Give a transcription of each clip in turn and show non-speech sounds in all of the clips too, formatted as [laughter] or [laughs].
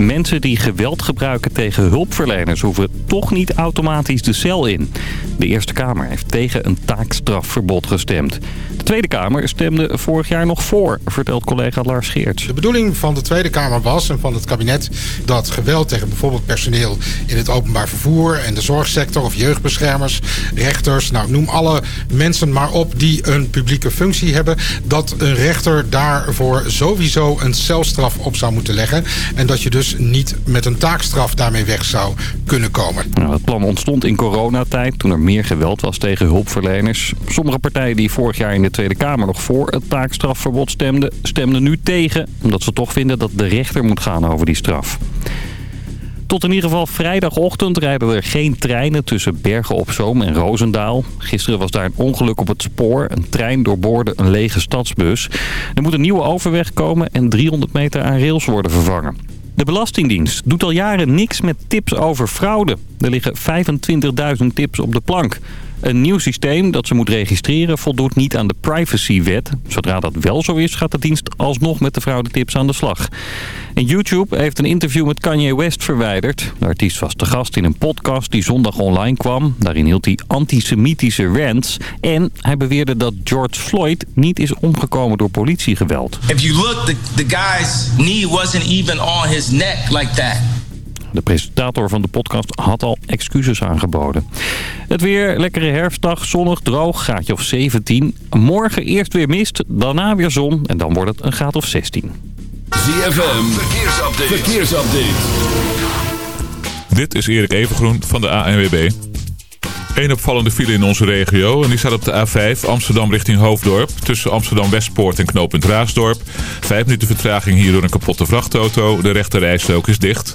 Mensen die geweld gebruiken tegen hulpverleners hoeven toch niet automatisch de cel in. De Eerste Kamer heeft tegen een taakstrafverbod gestemd. De Tweede Kamer stemde vorig jaar nog voor, vertelt collega Lars Geerts. De bedoeling van de Tweede Kamer was en van het kabinet dat geweld tegen bijvoorbeeld personeel in het openbaar vervoer en de zorgsector of jeugdbeschermers, rechters, nou noem alle mensen maar op die een publieke functie hebben, dat een rechter daarvoor sowieso een celstraf op zou moeten leggen en dat je dus niet met een taakstraf daarmee weg zou kunnen komen. Nou, het plan ontstond in coronatijd toen er meer geweld was tegen hulpverleners. Sommige partijen die vorig jaar in de Tweede Kamer nog voor het taakstrafverbod stemden, stemden nu tegen. Omdat ze toch vinden dat de rechter moet gaan over die straf. Tot in ieder geval vrijdagochtend rijden er geen treinen tussen Bergen op Zoom en Roosendaal. Gisteren was daar een ongeluk op het spoor. Een trein doorboorde een lege stadsbus. Er moet een nieuwe overweg komen en 300 meter aan rails worden vervangen. De Belastingdienst doet al jaren niks met tips over fraude. Er liggen 25.000 tips op de plank. Een nieuw systeem dat ze moet registreren voldoet niet aan de privacywet. Zodra dat wel zo is, gaat de dienst alsnog met de fraudetips aan de slag. YouTube heeft een interview met Kanye West verwijderd. De artiest was te gast in een podcast die zondag online kwam. Daarin hield hij antisemitische rants. En hij beweerde dat George Floyd niet is omgekomen door politiegeweld. If you look, the, the guy's knee wasn't even on his neck like that. De presentator van de podcast had al excuses aangeboden. Het weer, lekkere herfstdag, zonnig, droog, graadje of 17. Morgen eerst weer mist, daarna weer zon en dan wordt het een graad of 16. ZFM, verkeersupdate. verkeersupdate. Dit is Erik Evengroen van de ANWB. Eén opvallende file in onze regio en die staat op de A5 Amsterdam richting Hoofddorp. Tussen Amsterdam Westpoort en knooppunt Raasdorp. Vijf minuten vertraging hier door een kapotte vrachtauto. De rechte rijstrook is dicht.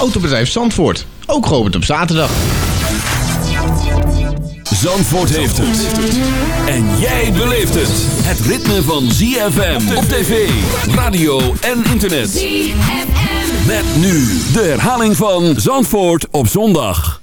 Autobedrijf Zandvoort, ook geopend op zaterdag. Zandvoort heeft het. En jij beleeft het. Het ritme van ZFM op tv, radio en internet. ZFM. Met nu de herhaling van Zandvoort op zondag.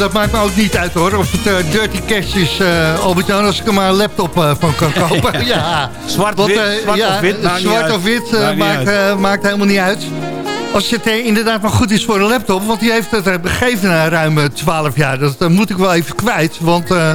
Dat maakt me ook niet uit hoor. Of het eh, Dirty Cash is, eh Albert-Jan, als ik er maar een laptop eh, van kan [laughs] kopen. ja. Zwart, Want, wit, zwart ja, of wit, maakt zwart of wit Maakt helemaal niet uit. Als het inderdaad maar goed is voor een laptop, want die heeft het gegeven na ruim eh, 12 jaar. Dat moet ik wel even kwijt, want eh,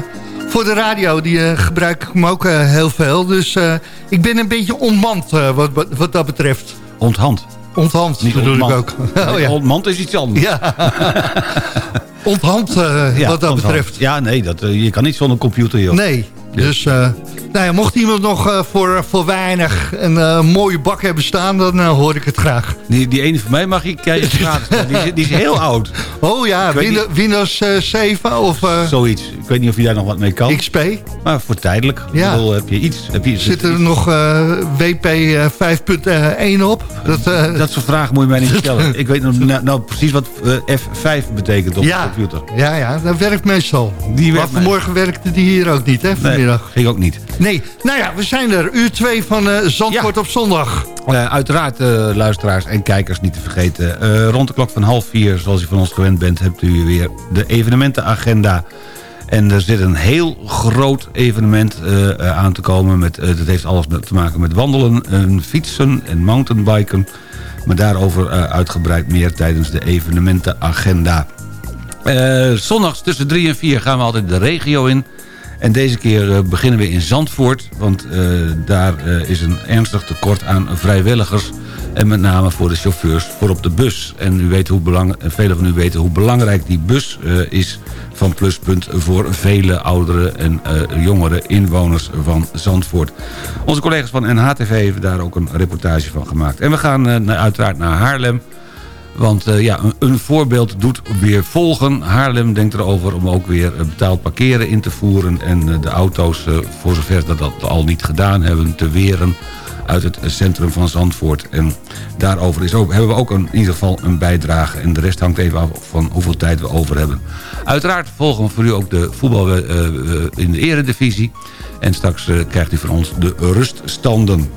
voor de radio die, gebruik ik hem ook heel veel. Dus eh, ik ben een beetje onmand eh, wat, wat, wat dat betreft. Onthand. Onthand Niet bedoel ontmand. ik ook. [laughs] Oh, ja. Ontmand is iets anders. Ja. [laughs] Onthand eh, Ja, wat dat onthand. betreft. Ja, nee, dat, eh, je kan niet zonder computer, joh. Nee, dus eh, nou ja, mocht iemand nog eh, voor, voor weinig een eh, mooie bak hebben staan, dan eh, hoor ik het graag. Die, die ene van mij mag ik maar die, is- die is heel oud. Oh ja, Windows, Windows eh, 7 of Zoiets. Ik weet niet of je daar nog wat mee kan. XP. Maar voor tijdelijk. Ja. Bedoel, heb je iets. Heb je, Zit er nog WP eh, 5.1 op? Dat, Dat soort vragen moet je mij niet [laughs] stellen. Ik weet nou, nou precies wat eh, F5 betekent op ja, de computer. ja, ja, dat werkt meestal. Die maar vanmorgen werkte die hier ook niet, hè, Nee, vanmiddag. ging ook niet. Nee, nou ja, we zijn er. Uur 2 van eh Zandvoort Ja. op zondag. Eh, uiteraard, eh, luisteraars en kijkers niet te vergeten. rond de klok van half vier, zoals u van ons gewend bent... hebt u weer de evenementenagenda. En er zit een heel groot evenement aan te komen. Met, dat heeft alles te maken met wandelen, en fietsen en mountainbiken. Maar daarover uitgebreid meer tijdens de evenementenagenda. Zondags tussen 3 en 4 gaan we altijd de regio in. En deze keer eh, beginnen we in Zandvoort. Want eh, daar eh, is een ernstig tekort aan vrijwilligers. En met name voor de chauffeurs voor op de bus. En u weet hoe belang, en velen van u weten hoe belangrijk die bus is van Pluspunt voor vele oudere en jongere inwoners van Zandvoort. Onze collega's van NHTV hebben daar ook een reportage van gemaakt. En we gaan uiteraard naar Haarlem. Want eh, ja, een, voorbeeld doet weer volgen. Haarlem denkt erover om ook weer eh, betaald parkeren in te voeren... en eh, de auto's, voor zover dat dat al niet gedaan hebben, te weren uit het centrum van Zandvoort. En daarover is ook, hebben we ook in ieder geval een bijdrage. En de rest hangt even af van hoeveel tijd we over hebben. Uiteraard volgen we voor u ook de voetbal in de eredivisie. En straks krijgt u van ons de ruststanden.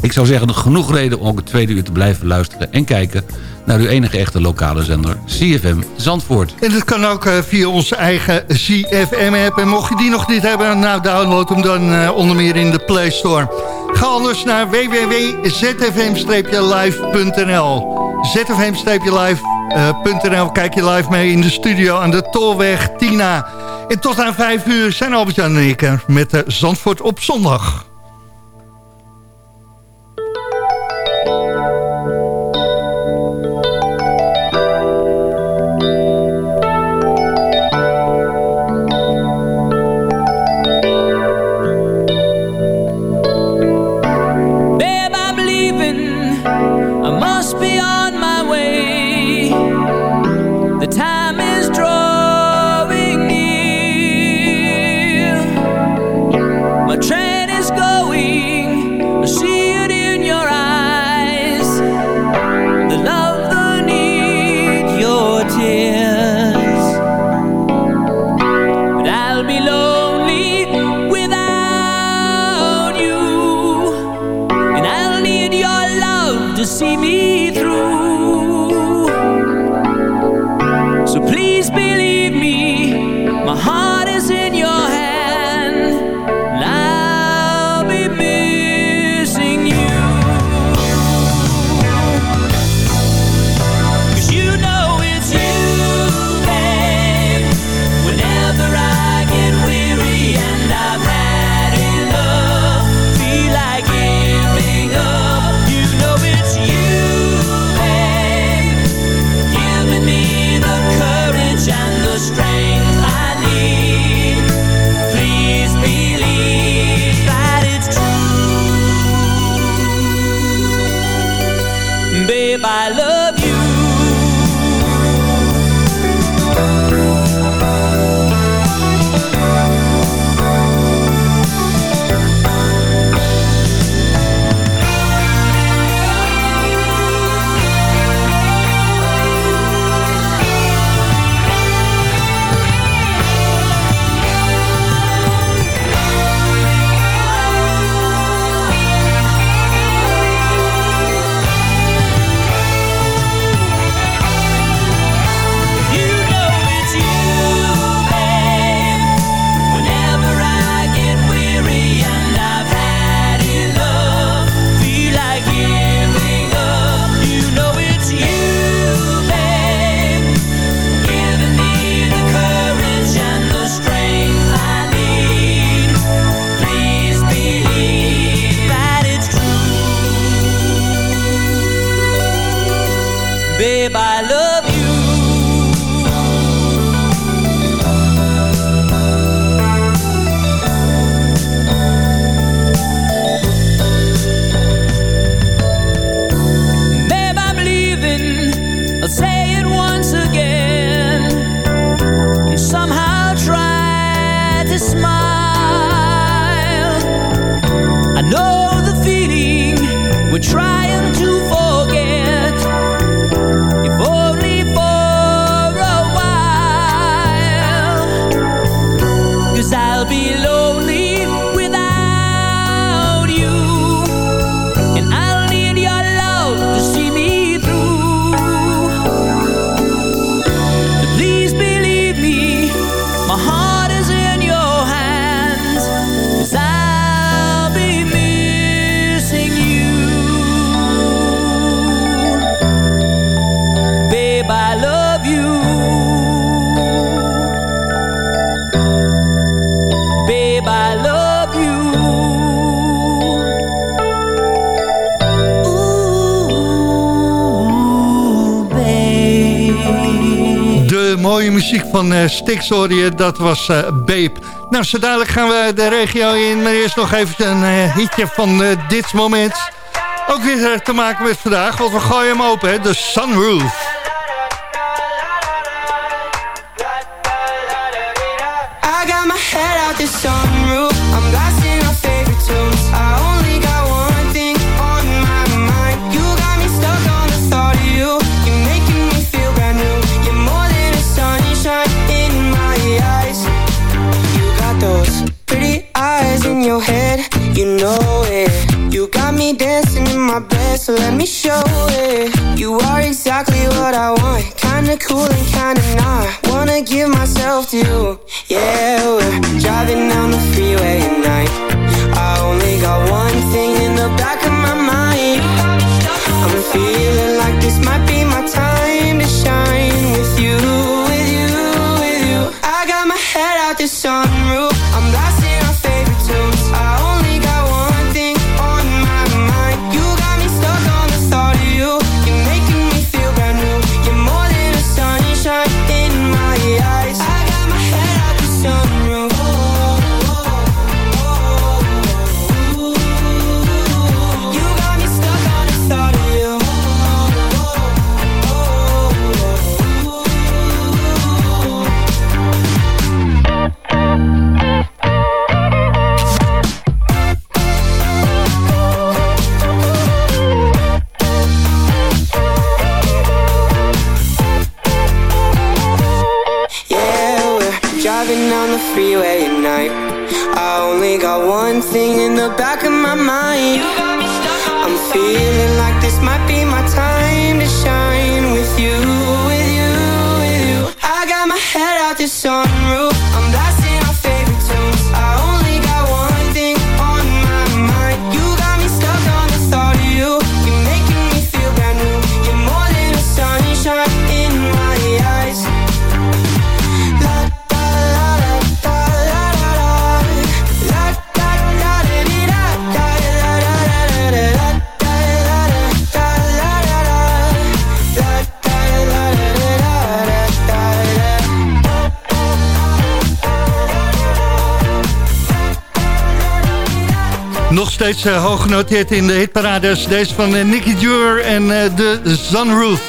Ik zou zeggen, genoeg reden om ook het tweede uur te blijven luisteren en kijken naar uw enige echte lokale zender, CFM Zandvoort. En dat kan ook eh, via onze eigen CFM-app. En mocht je die nog niet hebben, nou download hem dan eh, onder meer in de Play Store. Ga anders naar www.zfm-live.nl zfm-live.nl Kijk je live mee in de studio aan de Tolweg Tina. En tot aan 5 uur zijn Albert-Jan en ik met eh, Zandvoort op zondag. muziek van eh, uh, Stixorie, eh, dat was eh, uh, Babe. Nou, zo dadelijk gaan we de regio in. Maar eerst nog even een hitje van dit moment. Ook weer te maken met vandaag, want we gooien hem open, hè, de Sunroof. Steeds eh, hoog genoteerd in de hitparades. Deze van eh, Nicky Dure en eh, de Sunroof.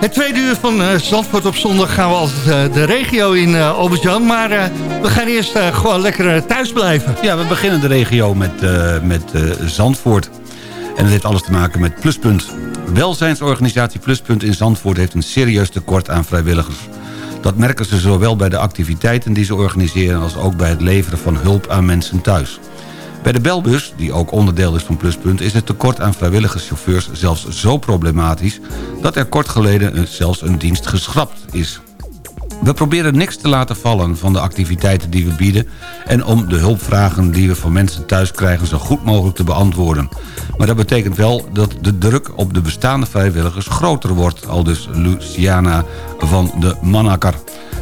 Het tweede uur van Zandvoort op zondag gaan we eh, de regio in, uh. Maar we gaan eerst gewoon lekker thuis blijven. Ja, we beginnen de regio met, met Zandvoort. En dat heeft alles te maken met Pluspunt. Welzijnsorganisatie Pluspunt in Zandvoort heeft een serieus tekort aan vrijwilligers. Dat merken ze zowel bij de activiteiten die ze organiseren... als ook bij het leveren van hulp aan mensen thuis. Bij de belbus, die ook onderdeel is van Pluspunt... is het tekort aan vrijwilligerschauffeurs zelfs zo problematisch... dat er kort geleden zelfs een dienst geschrapt is. We proberen niks te laten vallen van de activiteiten die we bieden... en om de hulpvragen die we van mensen thuis krijgen zo goed mogelijk te beantwoorden. Maar dat betekent wel dat de druk op de bestaande vrijwilligers groter wordt... al dus Luciana van de Manakker,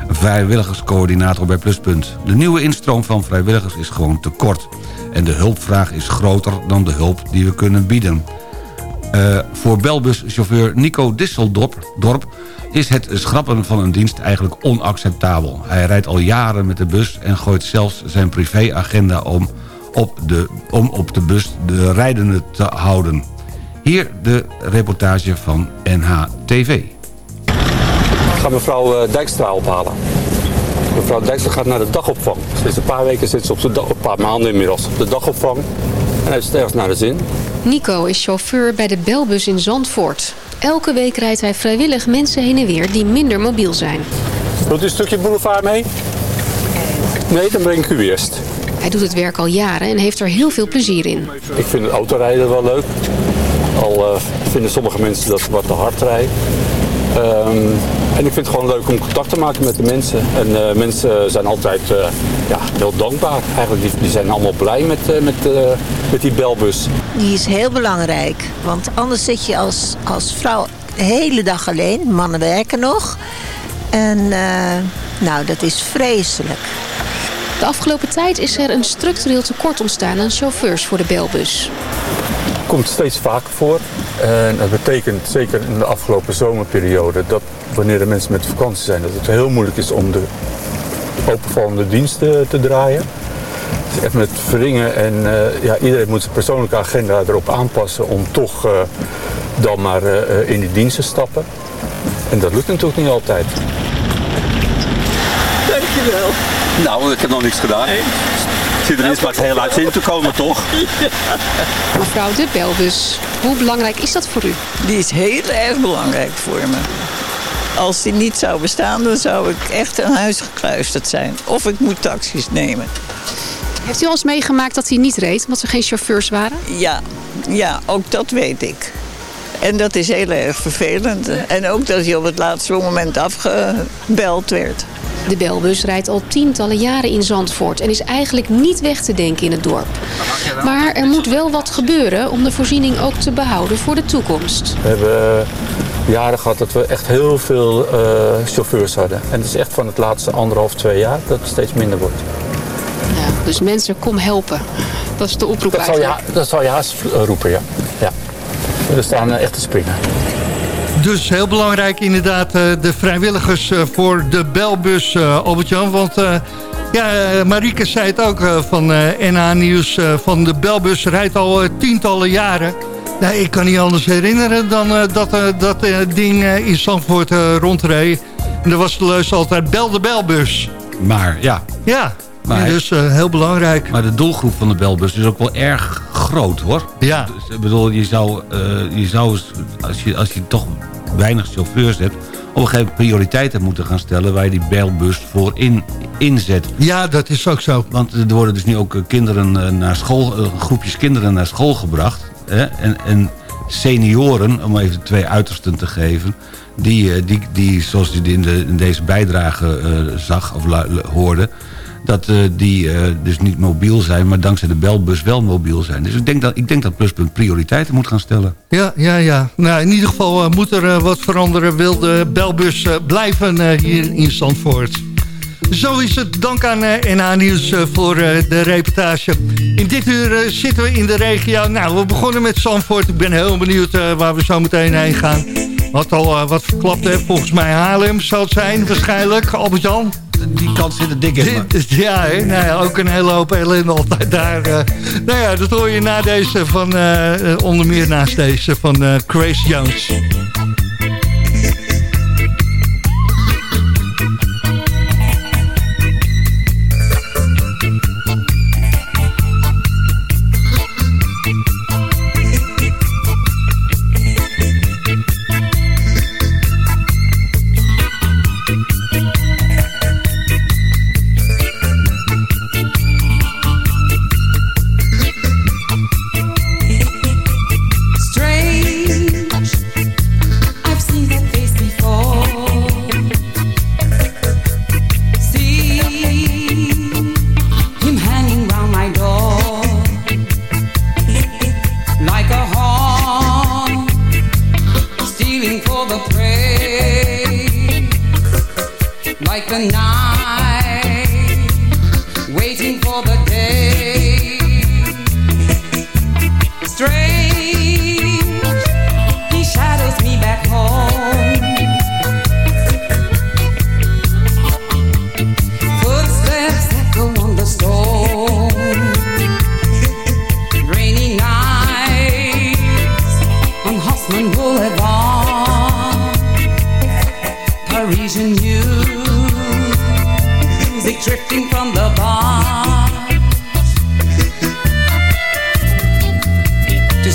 vrijwilligerscoördinator bij Pluspunt. De nieuwe instroom van vrijwilligers is gewoon te kort... en de hulpvraag is groter dan de hulp die we kunnen bieden. Eh, voor belbuschauffeur Nico Disseldorp dorp, is het schrappen van een dienst eigenlijk onacceptabel. Hij rijdt al jaren met de bus en gooit zelfs zijn privéagenda om op de, om op de bus de rijdende te houden. Hier de reportage van NHTV. Ik ga mevrouw eh, Dijkstra ophalen. Mevrouw Dijkstra gaat naar de dagopvang. Sinds een paar weken zit ze op de dag, een paar maanden inmiddels op de dagopvang. En heeft het ergens naar de zin. Nico is chauffeur bij de Belbus in Zandvoort. Elke week rijdt hij vrijwillig mensen heen en weer die minder mobiel zijn. Wilt u een stukje boulevard mee? Nee, dan breng ik u eerst. Hij doet het werk al jaren en heeft er heel veel plezier in. Ik vind het autorijden wel leuk. Al eh, vinden sommige mensen dat ik wat te hard rijd. Ehm, en ik vind het gewoon leuk om contact te maken met de mensen. En eh, mensen zijn altijd eh, ja, heel dankbaar. Eigenlijk, die, die zijn allemaal blij met, eh, met, eh, met die belbus. Die is heel belangrijk. Want anders zit je als, als vrouw de hele dag alleen. Mannen werken nog. En eh, nou, dat is vreselijk. De afgelopen tijd is er een structureel tekort ontstaan aan chauffeurs voor de Belbus. Komt steeds vaker voor. En dat betekent zeker in de afgelopen zomerperiode dat wanneer de mensen met vakantie zijn, dat het heel moeilijk is om de openvallende diensten te draaien. Het is echt met verringen en eh, ja, iedereen moet zijn persoonlijke agenda erop aanpassen om toch eh, dan maar eh, in die dienst te stappen. En dat lukt natuurlijk niet altijd. Dankjewel. Nou, ik heb nog niks gedaan. Zit er maar het heel uit in te komen, toch? Mevrouw de Belbus, hoe belangrijk is dat voor u? Die is heel erg belangrijk voor me. Als die niet zou bestaan, dan zou ik echt aan huis gekluisterd zijn. Of ik moet taxis nemen. Heeft u al eens meegemaakt dat hij niet reed omdat er geen chauffeurs waren? Ja, ja, ook dat weet ik. En dat is heel erg vervelend. En ook dat hij op het laatste moment afgebeld werd. De Belbus rijdt al tientallen jaren in Zandvoort en is eigenlijk niet weg te denken in het dorp. Maar er moet wel wat gebeuren om de voorziening ook te behouden voor de toekomst. We hebben eh, jaren gehad dat we echt heel veel eh, chauffeurs hadden. En het is echt van het laatste anderhalf, twee jaar dat het steeds minder wordt. Ja, dus mensen, kom helpen. Dat is de oproep Dat zal je, eigenlijk. ha- dat zal je haast eh, roepen, ja. ja. We staan echt te springen. Dus heel belangrijk inderdaad eh, de vrijwilligers eh, voor de belbus, eh, Albert-Jan. Want ja, Marieke zei het ook van NH Nieuws, van de belbus rijdt al tientallen jaren. Nou, ik kan niet anders herinneren dan dat dat ding in Zandvoort rondreed. En daar was de leus altijd bel de belbus. Maar ja, Ja, Maar- dus heel belangrijk. Maar de doelgroep van de belbus is ook wel erg groot, hoor. Ja. Dus, ik bedoel, je zou, eh, je zou als, je, als je toch weinig chauffeurs hebt... op een gegeven moment prioriteiten moeten gaan stellen... waar je die belbus voor in, inzet. Ja, dat is ook zo. Want er worden dus nu ook eh, kinderen eh, naar school... groepjes kinderen naar school gebracht. Hè? En, en senioren, om even twee uitersten te geven... die, die, die zoals u in, de, in deze bijdrage zag of hoorde... dat eh, die eh, dus niet mobiel zijn, maar dankzij de belbus wel mobiel zijn. Dus ik denk dat, ik denk dat Pluspunt prioriteiten moet gaan stellen. Ja, ja, ja. Nou, in ieder geval eh, moet er wat veranderen. Wil de belbus blijven hier in Zandvoort. Zo is het. Dank aan NH Nieuws voor de reportage. In dit uur zitten we in de regio. Nou, we begonnen met Zandvoort. Ik ben heel benieuwd waar we zo meteen heen gaan. Wat al wat verklapt heeft. Volgens mij Haarlem zal het zijn waarschijnlijk. Albert-Jan? Die kant zit er dik in. Ja, hè? Nou ook een hele hoop ellende altijd daar. eh. nou ja, dat hoor je na deze van, eh, eh, onder meer naast deze van Grace Jones.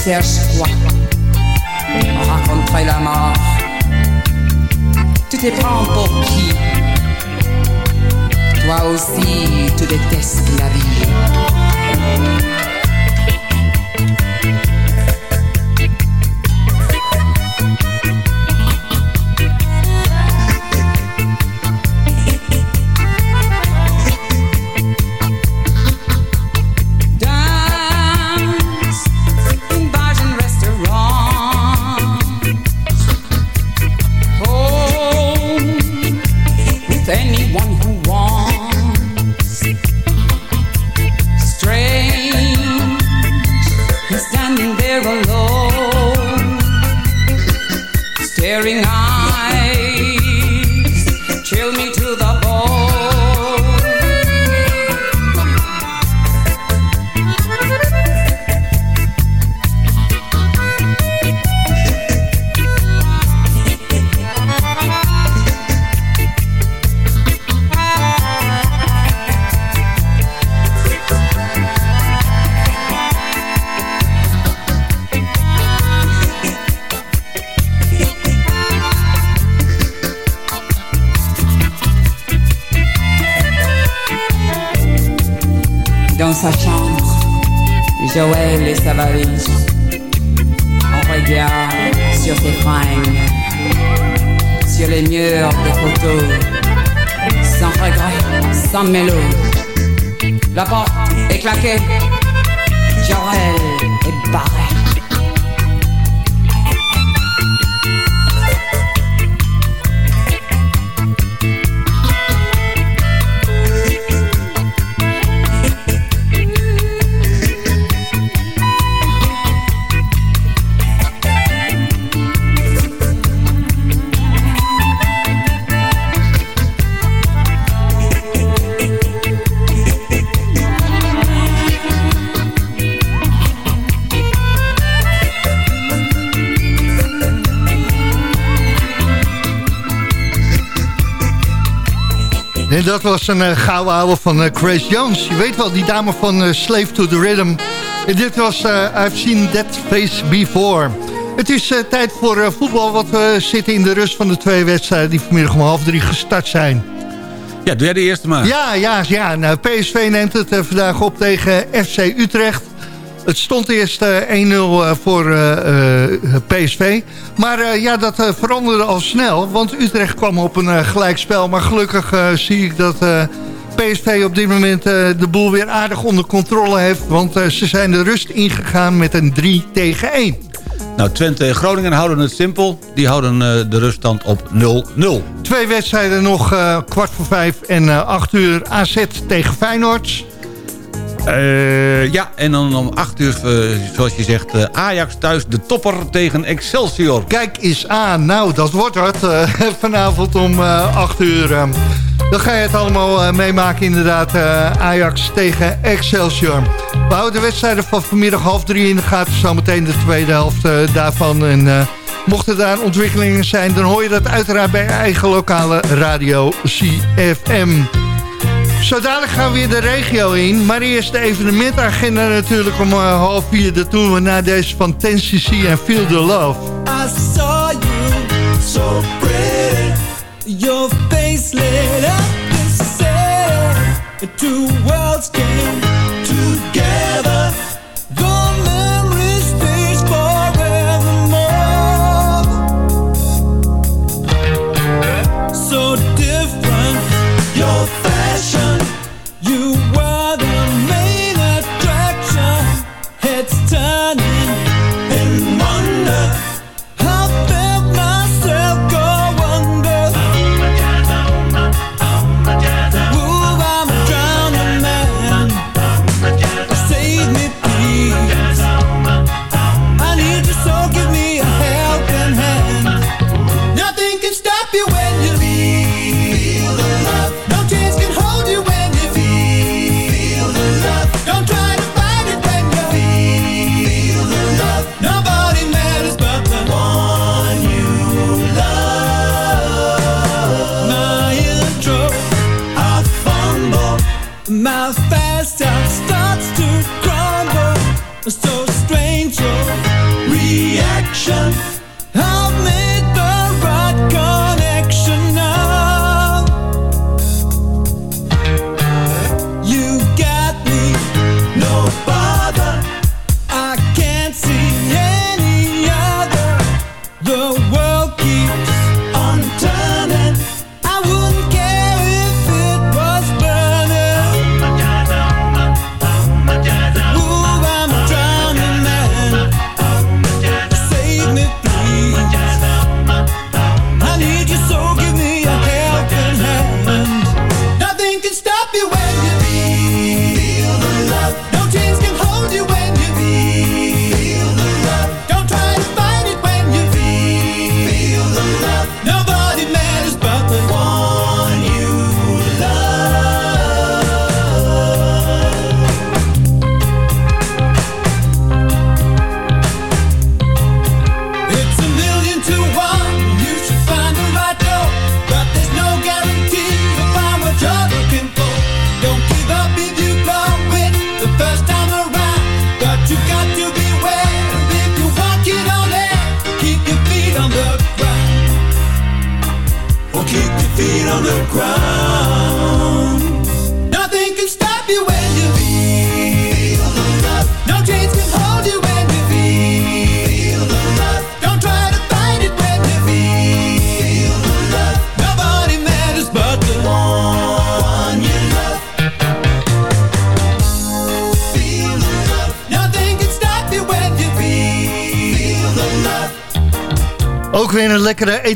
Cherches quoi Rencontrer la mort. Tu te prends pour qui? Toi aussi, tu détestes la vie. En dat was een uh, gouden ouwe van uh, Grace Jones. Je weet wel, die dame van uh, Slave to the Rhythm. En dit was I've Seen That Face Before. Het is tijd voor voetbal, want we zitten in de rust van de twee wedstrijden... die vanmiddag om half drie gestart zijn. Ja, doe jij de eerste maar. Ja, ja, ja. Nou, PSV neemt het vandaag op tegen FC Utrecht. Het stond eerst eh, 1-0 eh, voor eh, eh, PSV. Maar eh, ja, dat eh, veranderde al snel. Want Utrecht kwam op een eh, gelijkspel. Maar gelukkig eh, zie ik dat eh, PSV op dit moment eh, de boel weer aardig onder controle heeft. Want eh, ze zijn de rust ingegaan met een 3 tegen 1. Nou, Twente en Groningen houden het simpel. Die houden eh, de ruststand op 0-0. Twee wedstrijden nog eh, kwart voor vijf en eh 8 uur AZ tegen Feyenoord. Eh, ja, en dan om 8 uur, eh, zoals je zegt, eh, Ajax thuis de topper tegen Excelsior. Kijk eens aan, nou dat wordt het [laughs] vanavond om eh 8 uur. eh. dan ga je het allemaal meemaken inderdaad, Ajax tegen Excelsior. We houden de wedstrijden van vanmiddag half drie in de gaten, zometeen de tweede helft daarvan. En mochten daar ontwikkelingen zijn, dan hoor je dat uiteraard bij eigen lokale radio CFM. Zo dadelijk gaan we weer de regio in. Maar eerst de evenementagenda natuurlijk om eh, half vier. Doen we na deze van 10cc en Feel the Love. I saw you so pretty. Your face lit up the city. Two worlds came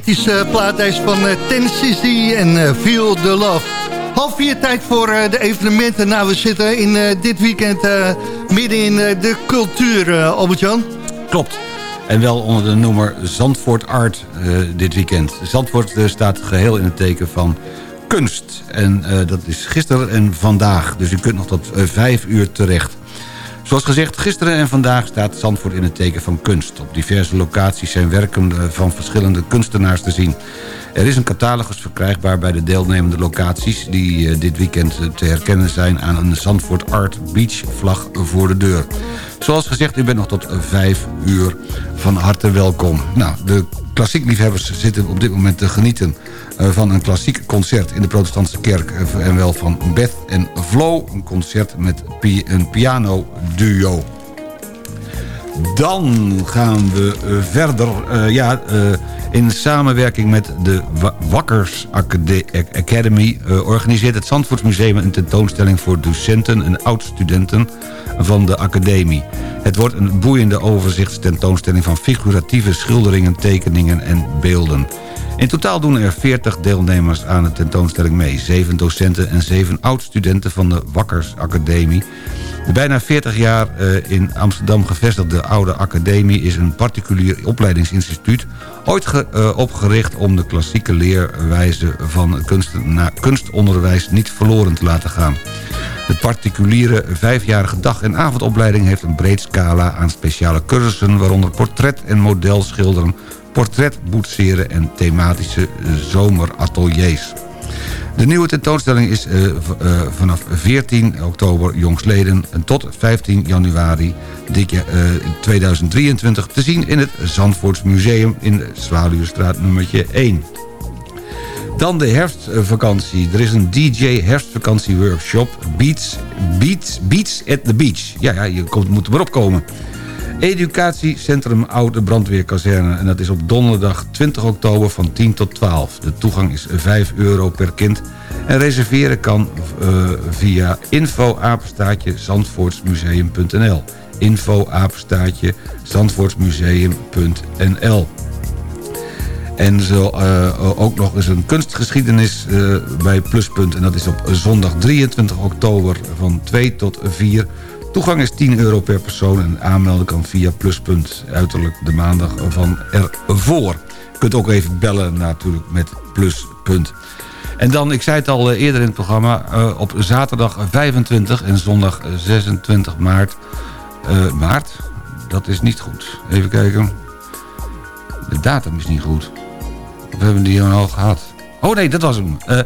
ethische plaat deze van eh, Tennessee en eh, Feel the Love. Half vier tijd voor eh, de evenementen. Nou, we zitten in dit weekend midden in de cultuur, Albert-Jan. Klopt. En wel onder de noemer Zandvoort Art dit weekend. Zandvoort staat geheel in het teken van kunst. En dat is gisteren en vandaag. Dus u kunt nog tot vijf uur terecht. Zoals gezegd, gisteren en vandaag staat Zandvoort in het teken van kunst. Op diverse locaties zijn werken eh, van verschillende kunstenaars te zien. Er is een catalogus verkrijgbaar bij de deelnemende locaties... die eh, dit weekend eh, te herkennen zijn aan een Zandvoort Art Beach vlag voor de deur. Zoals gezegd, u bent nog tot vijf uur van harte welkom. Nou, de klassiekliefhebbers zitten op dit moment te genieten eh, van een klassiek concert in de protestantse kerk. eh, En wel van Beth en Flo, een concert met een piano duo. Dan gaan we eh, verder. Eh, ja, eh, in samenwerking met de Wa- Wakkers Acade- Academy... eh, organiseert het Zandvoortsmuseum een tentoonstelling voor docenten en oud-studenten van de academie. Het wordt een boeiende overzichtstentoonstelling van figuratieve schilderingen, tekeningen en beelden. In totaal doen er 40 deelnemers aan de tentoonstelling mee. Zeven docenten en zeven oud-studenten van de Wakkers Academie. De bijna 40 jaar eh, in Amsterdam gevestigde Oude Academie... is een particulier opleidingsinstituut... ooit eh, opgericht om de klassieke leerwijze van kunstonderwijs... niet verloren te laten gaan. De particuliere vijfjarige dag- en avondopleiding... heeft een breed scala aan speciale cursussen... waaronder portret- en modelschilderen, portret boetseren... en thematische zomerateliers. De nieuwe tentoonstelling is eh, eh, vanaf 14 oktober jongsleden... en tot 15 januari dit jaar, eh, 2023 te zien in het Zandvoorts Museum... in Zwaluwstraat nummertje 1. Dan de herfstvakantie. Er is een DJ herfstvakantie workshop. Beats, Beats, Beats at the Beach. Ja, ja je komt, moet maar opkomen. Educatiecentrum Oude Brandweerkazerne. En dat is op donderdag 20 oktober van 10 tot 12. De toegang is 5 euro per kind. En reserveren kan eh, via info apenstaatje zandvoortsmuseum.nl info apenstaatje zandvoortsmuseum.nl en zo eh, ook nog eens een kunstgeschiedenis eh, bij Pluspunt. En dat is op zondag 23 oktober van 2 tot 4. Toegang is 10 euro per persoon en aanmelden kan via Pluspunt. Uiterlijk de maandag van ervoor. Je kunt ook even bellen natuurlijk met Pluspunt. En dan, ik zei het al eh, eerder in het programma... eh, op zaterdag 25 en zondag 26 maart... eh, maart? Dat is niet goed. Even kijken. De datum is niet goed. Of hebben we die al gehad? Oh nee, dat was hem. Eh,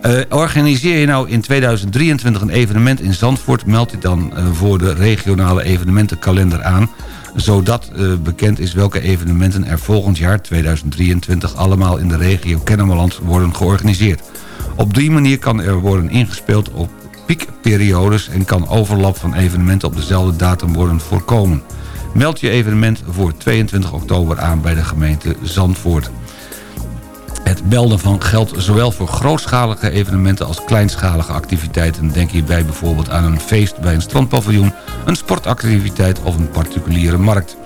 eh, organiseer je nou in 2023 een evenement in Zandvoort... meld je dan eh, voor de regionale evenementenkalender aan... zodat eh, bekend is welke evenementen er volgend jaar 2023... allemaal in de regio Kennemerland worden georganiseerd. Op die manier kan er worden ingespeeld op piekperiodes... en kan overlap van evenementen op dezelfde datum worden voorkomen. Meld je evenement voor 22 oktober aan bij de gemeente Zandvoort. Het melden van geldt zowel voor grootschalige evenementen als kleinschalige activiteiten. Denk hierbij bijvoorbeeld aan een feest bij een strandpaviljoen, een sportactiviteit of een particuliere markt.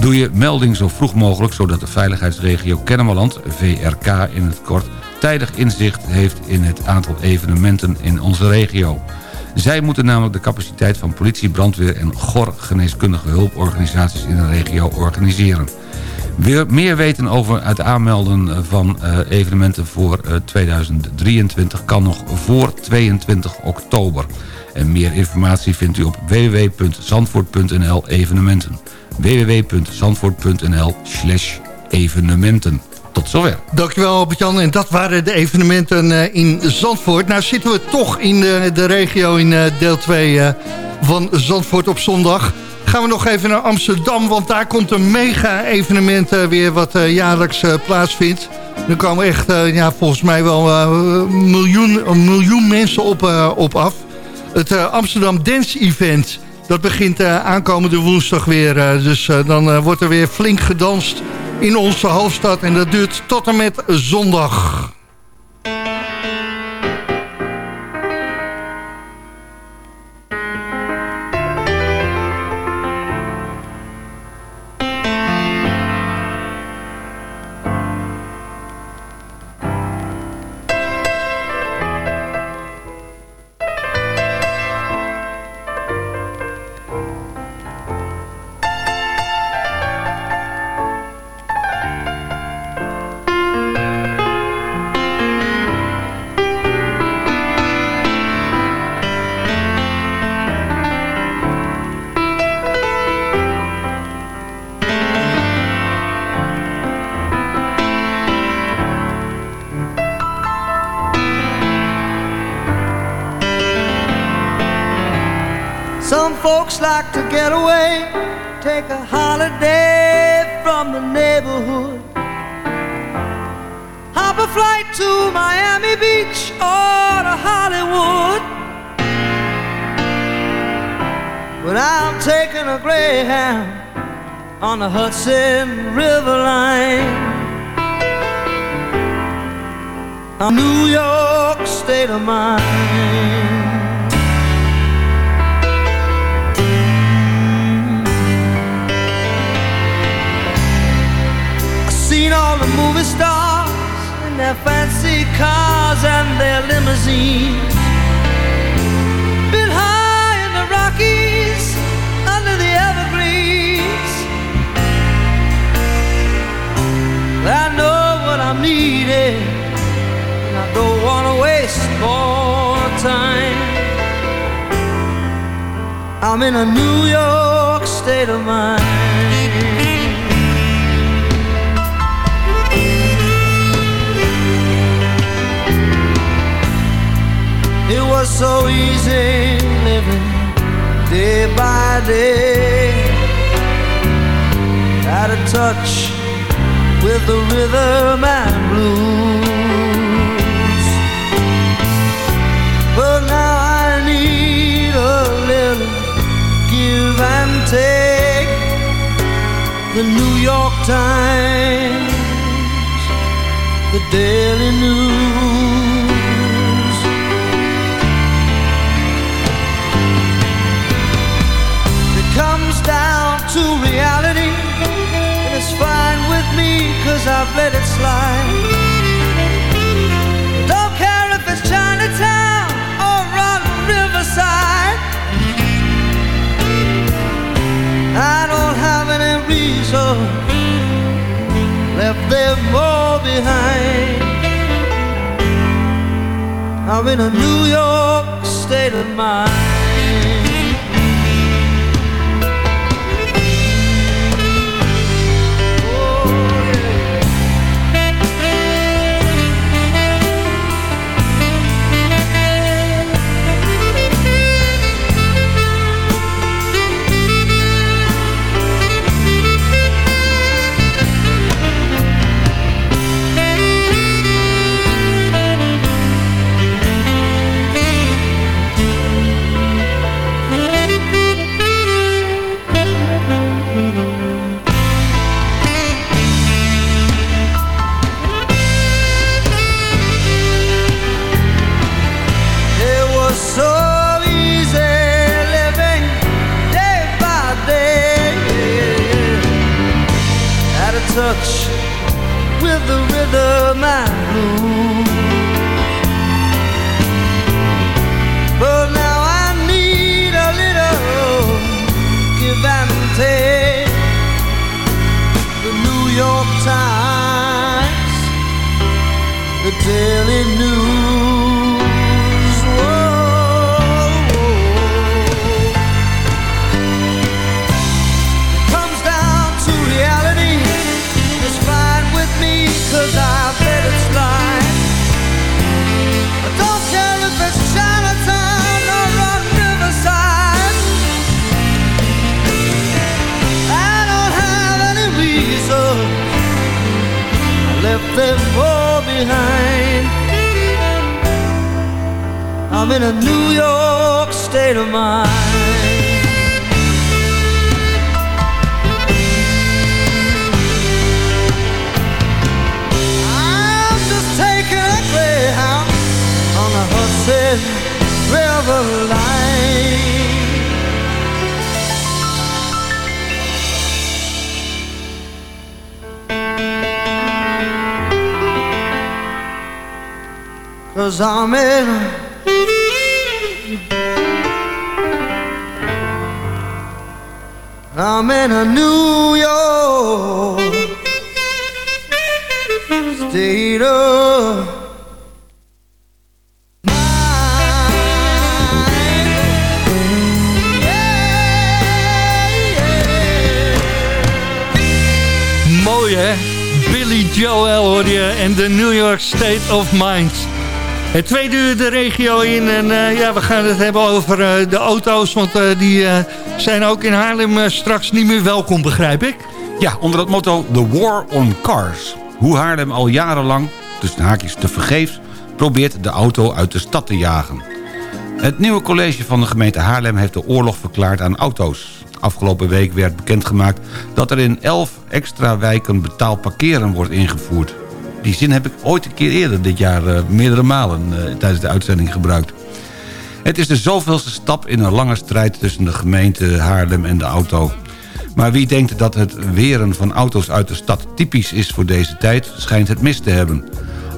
Doe je melding zo vroeg mogelijk zodat de veiligheidsregio Kennemerland, VRK in het kort, tijdig inzicht heeft in het aantal evenementen in onze regio. Zij moeten namelijk de capaciteit van politie, brandweer en GOR geneeskundige hulporganisaties in de regio organiseren. Meer weten over het aanmelden van eh, evenementen voor eh, 2023 kan nog voor 22 oktober. En meer informatie vindt u op www.zandvoort.nl evenementen. www.zandvoort.nl evenementen. Tot zover. Dankjewel Albert-Jan. En dat waren de evenementen eh, in Zandvoort. Nou zitten we toch in de, de regio in eh, deel 2 eh, van Zandvoort op zondag. Gaan we nog even naar Amsterdam, want daar komt een mega-evenement eh, weer wat eh, jaarlijks eh, plaatsvindt. Er komen echt, eh, ja, volgens mij wel eh, een miljoen, een miljoen mensen op, eh, op af. Het eh, Amsterdam Dance Event, dat begint eh, aankomende woensdag weer. eh, dus eh, dan eh, wordt er weer flink gedanst in onze hoofdstad. En dat duurt tot en met zondag. Time. I'm in a New York state of mind. It was so easy living day by day. Out of touch with the rhythm and blues. But now I need a little give and take. The New York Times, the Daily News. It comes down to reality, and it's fine with me, cause I've let it slide. Riverside. I don't have any reason left them all behind. I'm in a New York state of mind. Cause I'm in I'm in a New York state of? Billy Joel hoor je en de New York State of Mind. Het tweede uur de regio in en eh, ja, we gaan het hebben over eh, de auto's... want eh, die zijn ook in Haarlem straks niet meer welkom, begrijp ik. Ja, onder het motto The War on Cars. Hoe Haarlem al jarenlang, tussen haakjes te vergeefs... probeert de auto uit de stad te jagen. Het nieuwe college van de gemeente Haarlem heeft de oorlog verklaard aan auto's. Afgelopen week werd bekendgemaakt dat er in 11 extra wijken betaald parkeren wordt ingevoerd. Die zin heb ik ooit een keer eerder dit jaar eh, meerdere malen eh, tijdens de uitzending gebruikt. Het is de zoveelste stap in een lange strijd tussen de gemeente Haarlem en de auto. Maar wie denkt dat het weren van auto's uit de stad typisch is voor deze tijd... schijnt het mis te hebben.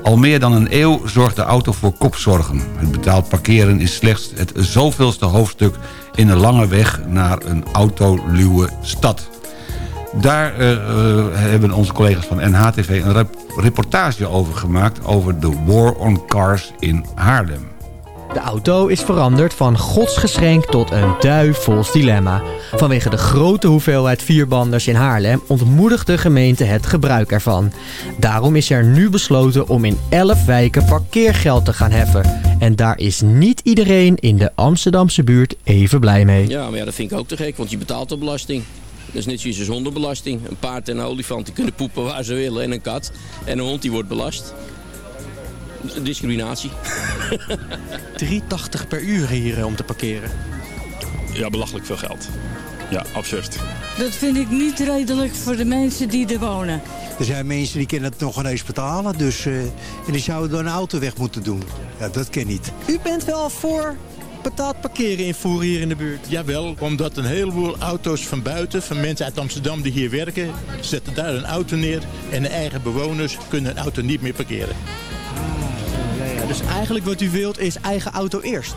Al meer dan een eeuw zorgt de auto voor kopzorgen. Het betaald parkeren is slechts het zoveelste hoofdstuk... in een lange weg naar een autoluwe stad. Daar eh, eh, hebben onze collega's van NHTV een rep- reportage over gemaakt... over de War on Cars in Haarlem. De auto is veranderd van godsgeschenk tot een duivels dilemma. Vanwege de grote hoeveelheid vierbanders in Haarlem ontmoedigt de gemeente het gebruik ervan. Daarom is er nu besloten om in 11 wijken parkeergeld te gaan heffen. En daar is niet iedereen in de Amsterdamse buurt even blij mee. Ja, maar ja, dat vind ik ook te gek, want je betaalt de belasting. Dat is net zoals een hondenbelasting. Een paard en een olifant die kunnen poepen waar ze willen. En een kat. En een hond die wordt belast. Discriminatie. [laughs] 3,80 per uur hier eh, om te parkeren. Ja, belachelijk veel geld. Ja, absurd. Dat vind ik niet redelijk voor de mensen die er wonen. Er zijn mensen die kunnen het nog ineens betalen. Dus, eh, en die zouden dan een auto weg moeten doen. Ja, dat ken niet. U bent wel voor betaald parkeren invoeren hier in de buurt? Jawel, omdat een heleboel auto's van buiten, van mensen uit Amsterdam die hier werken, zetten daar een auto neer en de eigen bewoners kunnen hun auto niet meer parkeren. Ja, ja, dus eigenlijk wat u wilt is eigen auto eerst.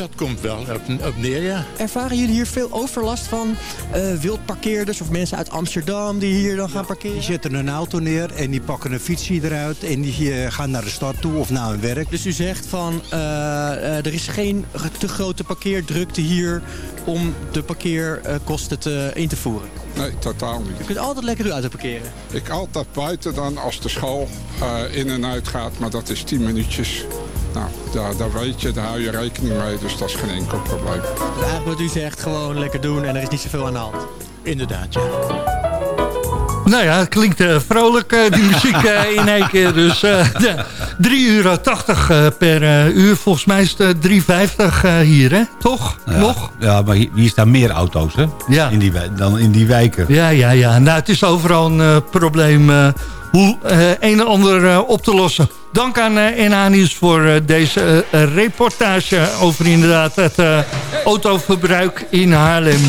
Dat komt wel op, op neer, ja. Ervaren jullie hier veel overlast van eh, wildparkeerders of mensen uit Amsterdam die hier dan gaan parkeren? Die zetten een auto neer en die pakken een fietsie eruit en die eh, gaan naar de stad toe of naar hun werk. Dus u zegt van eh, er is geen te grote parkeerdrukte hier om de parkeerkosten te, in te voeren? Nee, totaal Je niet. kunt altijd lekker uw auto parkeren. Ik altijd buiten dan als de school eh, in en uit gaat, maar dat is 10 minuutjes. Nou, daar, daar weet je, daar hou je rekening mee, dus dat is geen enkel probleem. Eigenlijk wat u zegt, gewoon lekker doen en er is niet zoveel aan de hand. Inderdaad, ja. Nou ja, het klinkt eh, vrolijk, eh, die muziek eh, [laughs] in één keer. Dus eh, ja, 3,80 euro per uur. Volgens mij is het eh, 3,50 eh, hier, hè? Toch? Ja, Nog? Ja, maar hier, hier staan meer auto's hè? Ja. In die, dan in die wijken. Ja, ja, ja. Nou, het is overal een probleem hoe een en ander op te lossen. Dank aan NH Nieuws voor deze reportage over inderdaad het autoverbruik in Haarlem.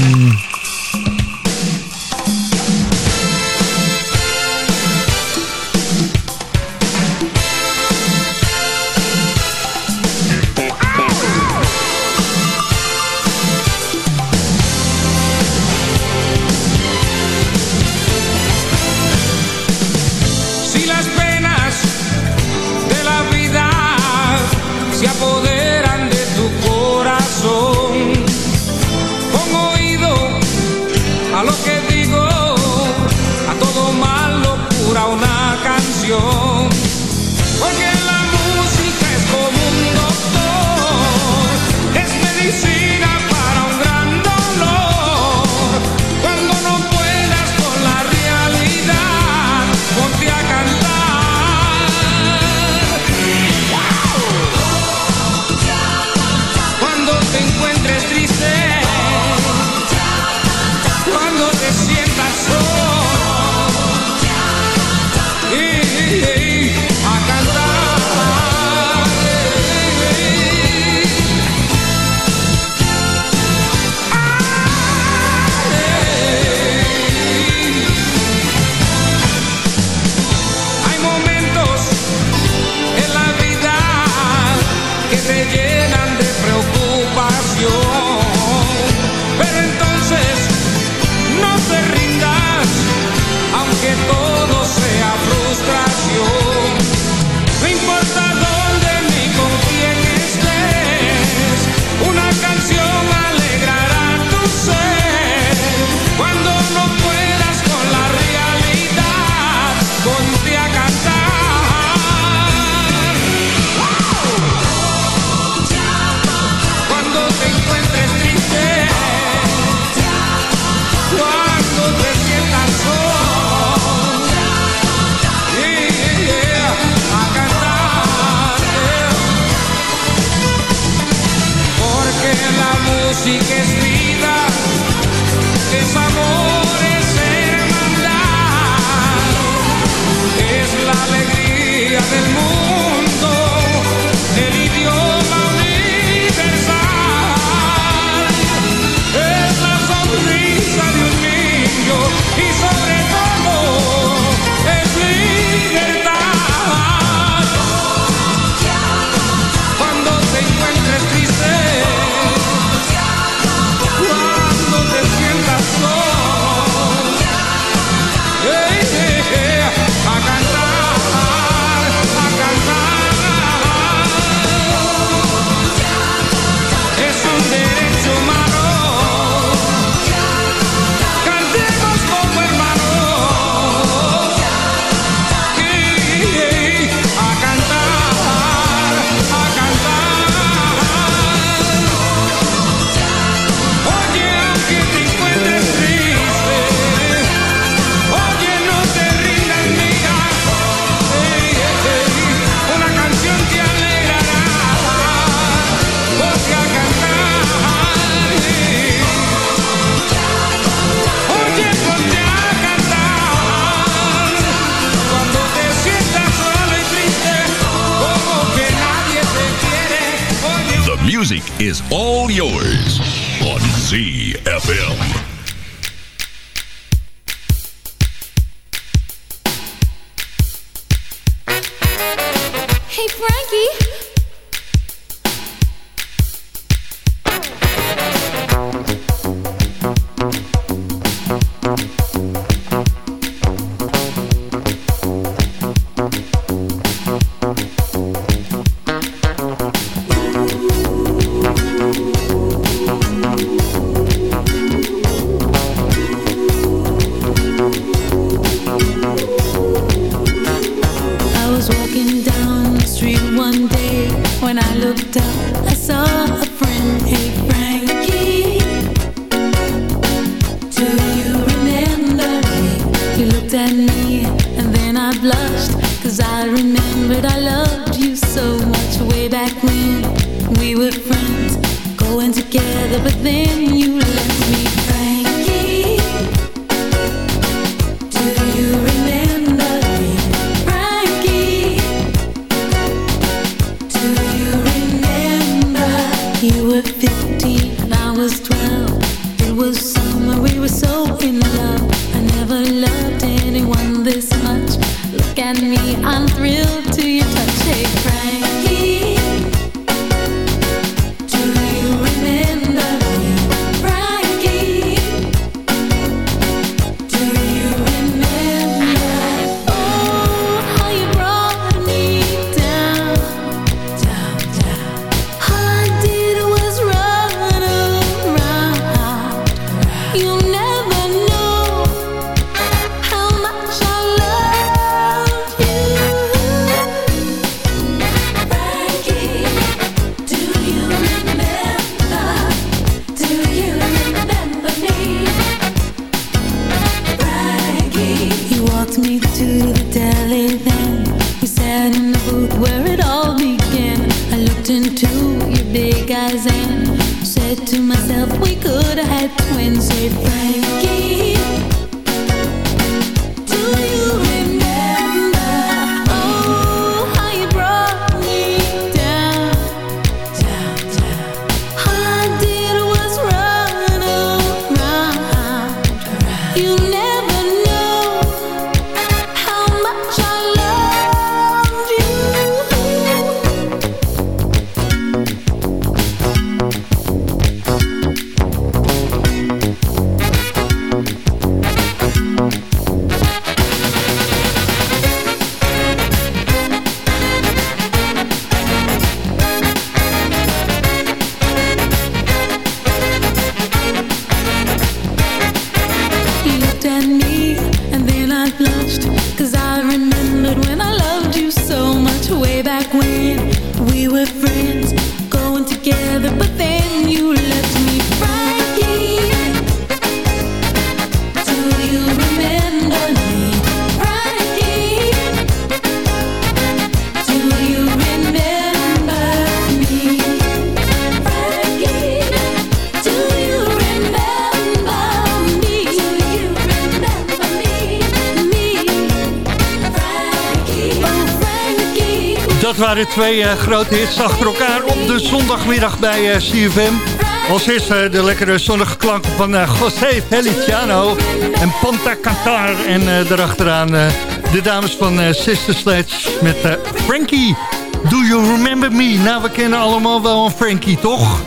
Walked me to the deli then We sat in the booth where it all began. I looked into your big eyes and Said to myself we could have had twins Say Frankie twee eh, grote hits achter elkaar op de zondagmiddag bij eh, CFM. Als eerste eh, de lekkere zonnige klanken van José Feliciano en Ponta Qatar. En daarachteraan de dames van Sister Sledge met Frankie. Do you remember me? Nou, we kennen allemaal wel een Frankie, toch?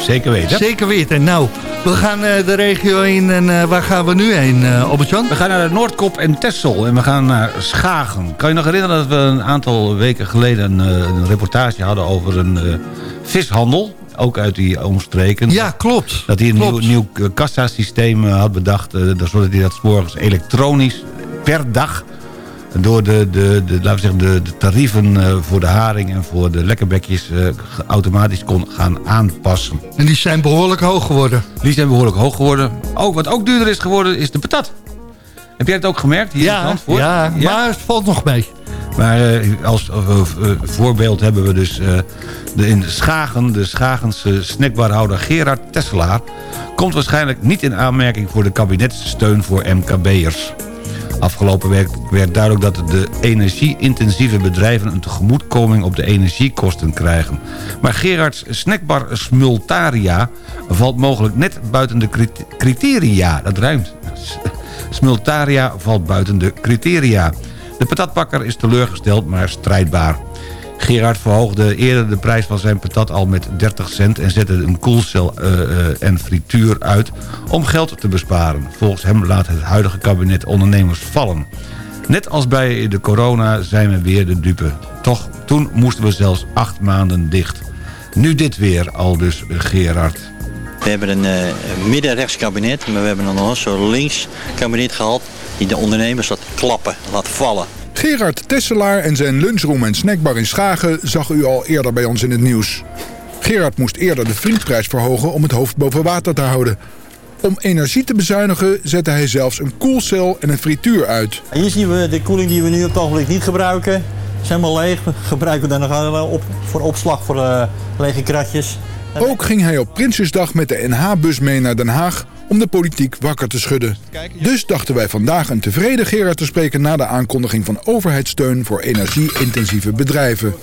Zeker weten. Zeker weten. Nou, we gaan eh, de regio in en eh, waar gaan we nu heen, uh, Albert-Jan? We gaan naar de Noordkop en Texel en we gaan naar Schagen. Kan je nog herinneren dat we een aantal weken geleden... een, eh, een reportage hadden over een eh, vishandel? Ook uit die omstreken. Ja, klopt. Dat hij een Klopt. nieuw, nieuw eh, kassasysteem eh, had bedacht... eh, zodat hij dat 's morgens elektronisch per dag... door de, de, de, laten we zeggen, de, de tarieven eh, voor de haring en voor de lekkerbekjes... eh, automatisch kon gaan aanpassen. En die zijn behoorlijk hoog geworden. Die zijn behoorlijk hoog geworden. Ook, wat ook duurder is geworden is de patat. Heb jij het ook gemerkt hier in Ja, Zandvoort? ja, maar het valt nog mee. Maar eh, als voorbeeld hebben we dus de, in Schagen... de Schagense snackbarhouder Gerard Tesselaar... komt waarschijnlijk niet in aanmerking voor de kabinetssteun voor MKB'ers. Afgelopen week werd duidelijk dat de energie-intensieve bedrijven... een tegemoetkoming op de energiekosten krijgen. Maar Gerards snackbar Smultaria valt mogelijk net buiten de crit- criteria. Dat ruimt. [laughs] Smultaria valt buiten de criteria. De patatbakker is teleurgesteld, maar strijdbaar. Gerard verhoogde eerder de prijs van zijn patat al met 30 cent... en zette een koelcel eh, eh, en frituur uit om geld te besparen. Volgens hem laat het huidige kabinet ondernemers vallen. Net als bij de corona zijn we weer de dupe. Toch, toen moesten we zelfs acht maanden dicht. Nu dit weer, al dus Gerard. We hebben een eh, middenrechts kabinet, maar we hebben een zo links kabinet gehad... die de ondernemers laat klappen, laat vallen. Gerard Tesselaar en zijn lunchroom en snackbar in Schagen zag u al eerder bij ons in het nieuws. Gerard moest eerder de vriendprijs verhogen om het hoofd boven water te houden. Om energie te bezuinigen zette hij zelfs een koelcel en een frituur uit. Hier zien we de koeling die we nu op het ogenblik niet gebruiken. Is helemaal leeg. We gebruiken we daar nog op, voor opslag voor eh, lege kratjes. Ook ging hij op Prinsjesdag met de NH-bus mee naar Den Haag om de politiek wakker te schudden. Dus dachten wij vandaag een tevreden Gerard te spreken na de aankondiging van overheidssteun voor energie-intensieve bedrijven.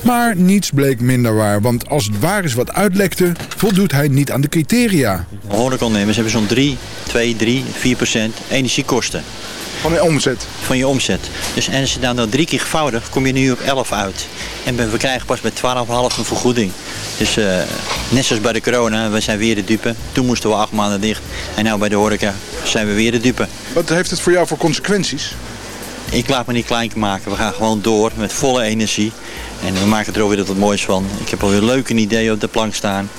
Maar niets bleek minder waar, want als het waar is wat uitlekte, voldoet hij niet aan de criteria. Horecaondernemers hebben zo'n 3, 2, 3, 4 procent energiekosten. Van je omzet? Van je omzet. Dus en als je dan nou drie keer gevoudigd, kom je nu op 11 uit. En we krijgen pas bij 12,5 een vergoeding. Dus eh, net zoals bij de corona, we zijn weer de dupe. Toen moesten we acht maanden dicht. En nu bij de horeca zijn we weer de dupe. Wat heeft het voor jou voor consequenties? Ik laat me niet klein maken. We gaan gewoon door met volle energie. En we maken er ook weer wat moois van. Ik heb alweer leuke ideeën op de plank staan.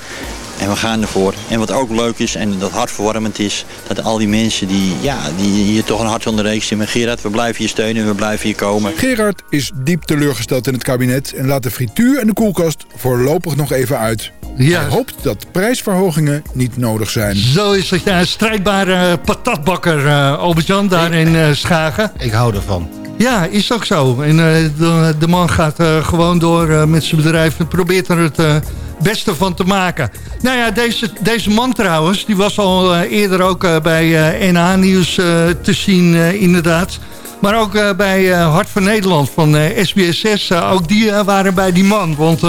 En we gaan ervoor. En wat ook leuk is en dat hartverwarmend is... dat al die mensen die, ja, die hier toch een hart onder de reeks. Gerard, we blijven je steunen en we blijven hier komen. Gerard is diep teleurgesteld in het kabinet en laat de frituur en de koelkast voorlopig nog even uit. Ja. Hij hoopt dat prijsverhogingen niet nodig zijn. Zo is het. Ja, een strijdbare patatbakker, eh Albert-Jan, daar in eh, Schagen. Ik hou ervan. Ja, is ook zo. En eh, de, de man gaat eh, gewoon door eh, met zijn bedrijf en probeert er het eh, beste van te maken. Nou ja, deze, deze man trouwens, die was al eh, eerder ook eh, bij eh NH Nieuws te zien inderdaad. Maar ook bij Hart van Nederland van SBSS, ook die waren bij die man. Want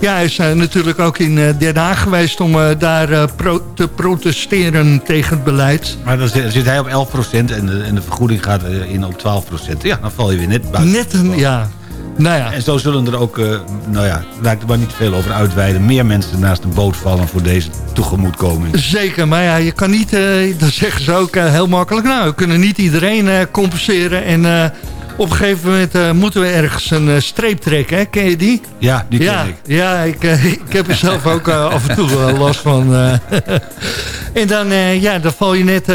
ja, hij is natuurlijk ook in Den Haag geweest om daar pro- te protesteren tegen het beleid. Maar dan zit, hij op 11 en de, en de vergoeding gaat in op 12% Ja, dan val je weer net buiten. Net een, ja... Nou ja. En zo zullen er ook, eh, nou ja, laat ik er maar niet veel over uitweiden... meer mensen naast de boot vallen voor deze tegemoetkoming. Zeker, maar ja, je kan niet, eh, dat zeggen ze ook eh, heel makkelijk... nou, we kunnen niet iedereen compenseren en op een gegeven moment eh, moeten we ergens een eh, streep trekken, hè? ken je die? Ja, die ken ja, ik. Ja, ik, eh, [laughs] ik heb er zelf ook af en toe wel last van. [laughs] en dan, ja, dan val je net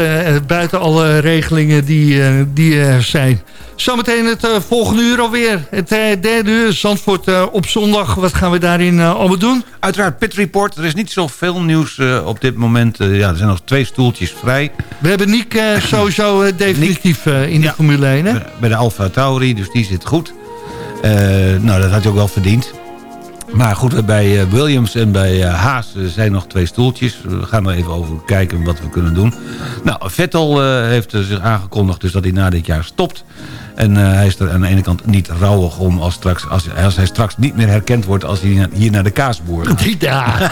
buiten alle regelingen die, die er zijn. Zometeen het volgende uur alweer. Het derde uur, Zandvoort op zondag. Wat gaan we daarin allemaal doen? Uiteraard Pit Report. Er is niet zoveel nieuws op dit moment. Ja, er zijn nog twee stoeltjes vrij. We hebben Nick eh, sowieso definitief in de Formule 1, hè? Bij de Alfa Tauri, dus die zit goed. Eh, nou, dat had hij ook wel verdiend. Maar goed, bij eh, Williams en bij eh, Haas zijn nog twee stoeltjes. We gaan er even over kijken wat we kunnen doen. Nou, Vettel heeft zich aangekondigd dus dat hij na dit jaar stopt. En hij is er aan de ene kant niet rouwig om als, straks, als, als hij straks niet meer herkend wordt... als hij hier naar de kaasboer gaat. Ja.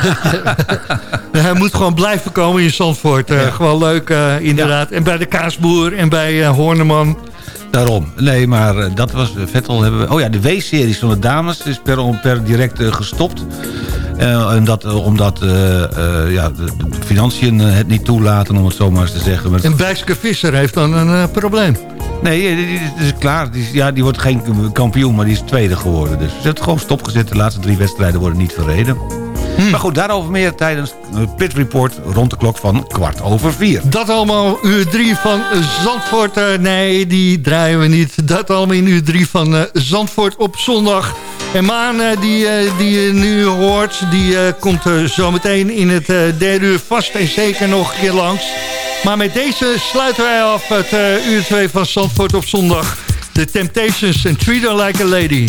Hij moet gewoon blijven komen in Zandvoort. Gewoon leuk, inderdaad. En bij de kaasboer en bij Horneman. Daarom. Nee, maar eh, dat was Vettel. Hebben we... Oh ja, de W-series van de dames is per, per direct eh, gestopt. En dat, eh, omdat eh, ja, de, financiën het niet toelaten, om het zo maar eens te zeggen. Maar- En Bijske Visser heeft dan een probleem. Nee, die, is klaar. Die, ja, die wordt geen kampioen, maar die is tweede geworden. Dus het gewoon stopgezet. De laatste drie wedstrijden worden niet verreden. Maar goed, daarover meer tijdens Pit Report rond de klok van kwart over vier. Dat allemaal uur drie van Zandvoort. eh, nee, die draaien we niet. Dat allemaal in uur drie van eh, Zandvoort op zondag. En Maan, eh, die, die je nu hoort, die komt zometeen in het derde uur vast en zeker nog een keer langs. Maar met deze sluiten wij af het uur twee van Zandvoort op zondag. The Temptations en Treat Her Like a Lady.